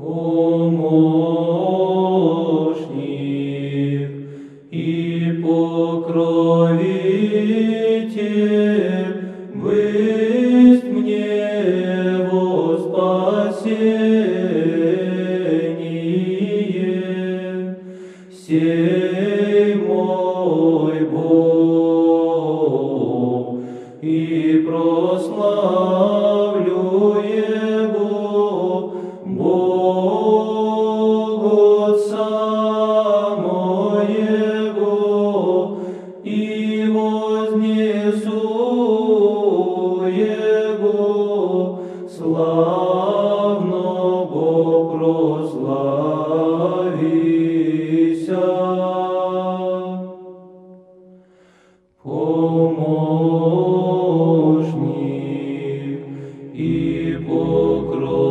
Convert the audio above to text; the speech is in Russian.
помощник и покровитель, быть мне во. Сей мой Бог, и прославлю Его. Отца моего и вознесу его славного прославися. Помощник и покровитель